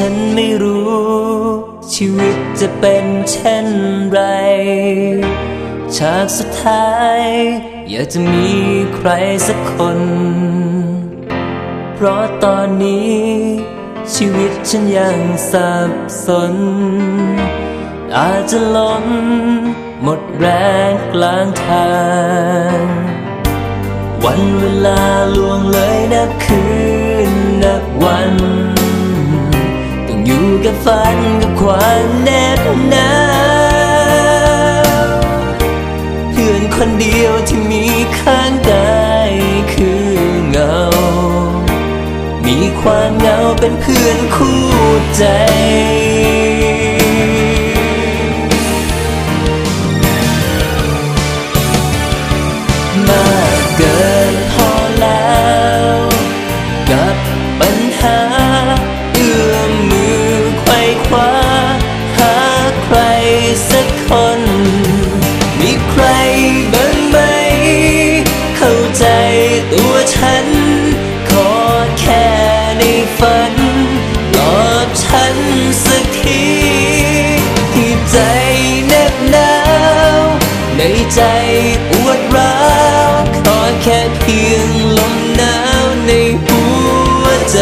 ฉันไม่รู้ ชีวิตจะเป็นเช่นไรฉากสุดท้าย อยากจะมีใครสักคน เพราะตอนนี้ ชีวิตฉันยังสับสน อาจจะล้มหมดแรงกลางทาง วันเวลาล่วงเลยนับคืนนับวัน กับฝันกับความแน่นหนาเพื่อนคนเดียวที่มีข้างกายคือเงา มีความเงาเป็นเพื่อนคู่ใจ บหนาวในใจปวดร้าวขอแค่เพียงลมหนาวในหัวใจ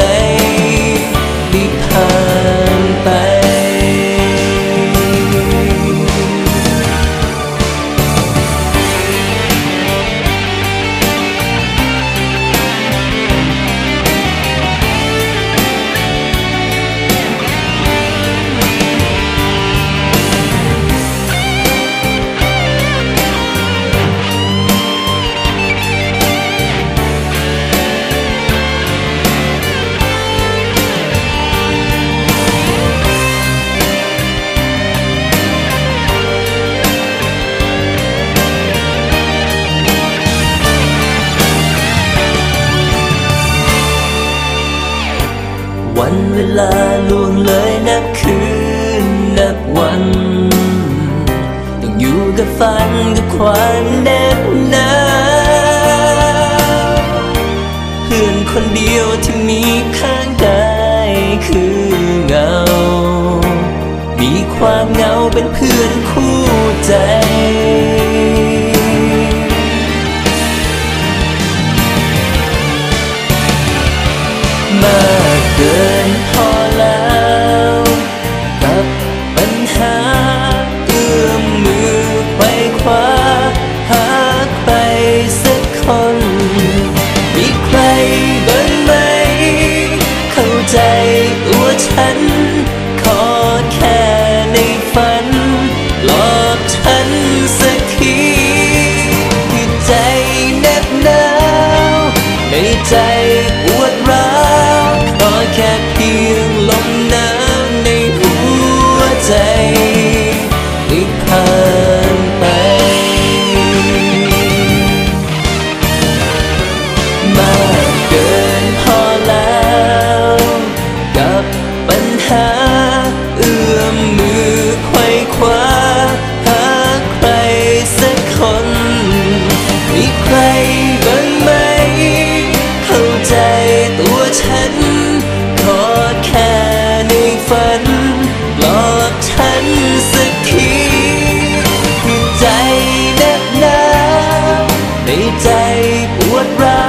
เวลาล่วงเลยนับคืนนับวัน ต้องอยู่กับฝันกับความแน่นหนาเพื่อนคนเดียวที่มีข้างกายคือเงา มีความเหงาเป็นเพื่อนคู่ใจ 在 What? rather